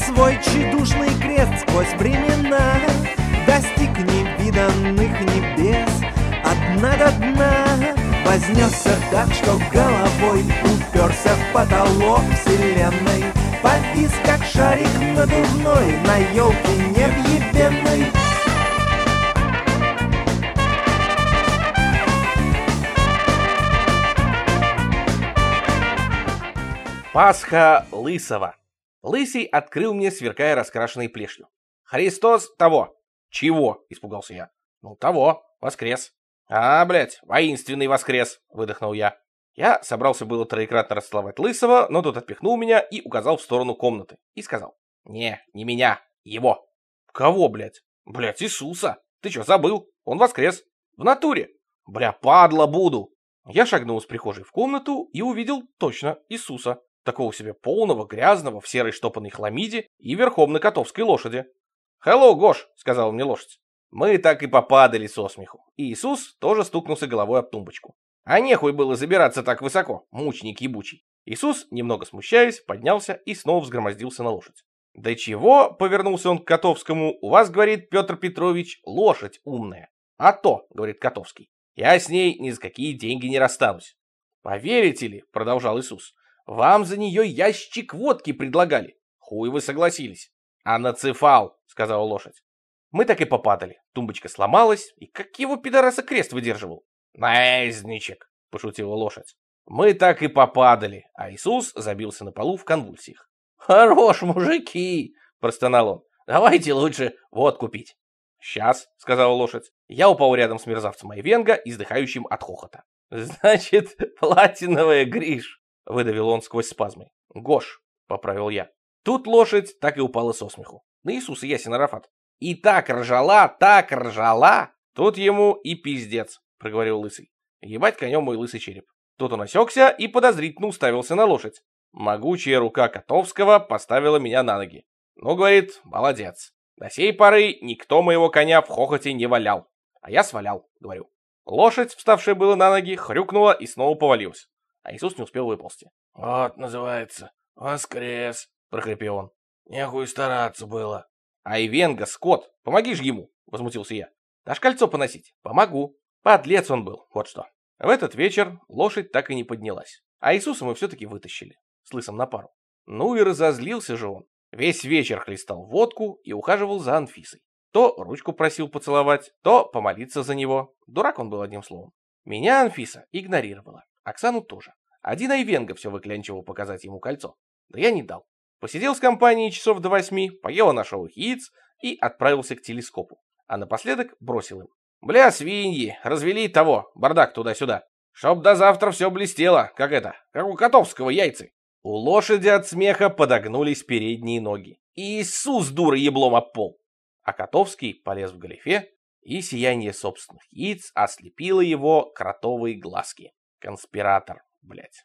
свой тщедушный крест сквозь времена Достиг невиданных небес от дна до дна. Вознесся так, что головой уперся в потолок вселенной. Повис, как шарик надувной на елке невъебенной Пасха Лысого. Лысый открыл мне, сверкая раскрашенной плешью. «Христос того!» «Чего?» — испугался я. «Ну, того, воскрес». «А, блядь, воинственный воскрес!» — выдохнул я. Я собрался было троекратно расцеловать Лысого, но тот отпихнул меня и указал в сторону комнаты. И сказал. «Не, не меня, его». «Кого, блядь?» «Блядь, Иисуса! Ты что, забыл? Он воскрес. В натуре!» «Бля, падла буду!» Я шагнул с прихожей в комнату и увидел точно Иисуса такого себе полного, грязного, в серой штопанной хламиде и верхом на котовской лошади. «Хеллоу, Гош!» — сказала мне лошадь. Мы так и попадали со смеху. И Иисус тоже стукнулся головой об тумбочку. А нехуй было забираться так высоко, мученик ебучий. Иисус, немного смущаясь, поднялся и снова взгромоздился на лошадь. «Да чего?» — повернулся он к Котовскому. «У вас, — говорит Петр Петрович, — лошадь умная». «А то!» — говорит Котовский. «Я с ней ни за какие деньги не расстанусь». «Поверите ли?» — продолжал Иисус. Вам за нее ящик водки предлагали. Хуй вы согласились. А нацефал, сказала лошадь. Мы так и попадали. Тумбочка сломалась, и как его пидораса крест выдерживал? Наездничек, пошутила лошадь. Мы так и попадали, а Иисус забился на полу в конвульсиях. Хорош, мужики, простонал он. Давайте лучше водку пить. «Сейчас», — сказала лошадь. Я упал рядом с мерзавцем Айвенга, издыхающим от хохота. «Значит, платиновая Гриш», выдавил он сквозь спазмы. «Гош», — поправил я. Тут лошадь так и упала со смеху. На Иисуса ясен Арафат. И так ржала, так ржала. Тут ему и пиздец, проговорил лысый. Ебать конем мой лысый череп. Тут он осекся и подозрительно уставился на лошадь. Могучая рука Котовского поставила меня на ноги. Ну, говорит, молодец. До сей поры никто моего коня в хохоте не валял. А я свалял, говорю. Лошадь, вставшая было на ноги, хрюкнула и снова повалилась а Иисус не успел выползти. «Вот, называется, воскрес», — прохрипел он. «Нехуй стараться было». «Ай, Венга, скот, помоги ж ему», — возмутился я. «Дашь кольцо поносить?» «Помогу». Подлец он был, вот что. В этот вечер лошадь так и не поднялась. А Иисуса мы все-таки вытащили, с лысом на пару. Ну и разозлился же он. Весь вечер хлестал водку и ухаживал за Анфисой. То ручку просил поцеловать, то помолиться за него. Дурак он был одним словом. Меня Анфиса игнорировала. Оксану тоже. Один Айвенга все выклянчивал показать ему кольцо. Да я не дал. Посидел с компанией часов до восьми, поел наших яиц и отправился к телескопу. А напоследок бросил им. Бля, свиньи, развели того, бардак туда-сюда. Чтоб до завтра все блестело, как это, как у Котовского яйцы. У лошади от смеха подогнулись передние ноги. Иисус, дура, еблом об пол. А Котовский полез в галифе, и сияние собственных яиц ослепило его кротовые глазки. Конспиратор, блядь.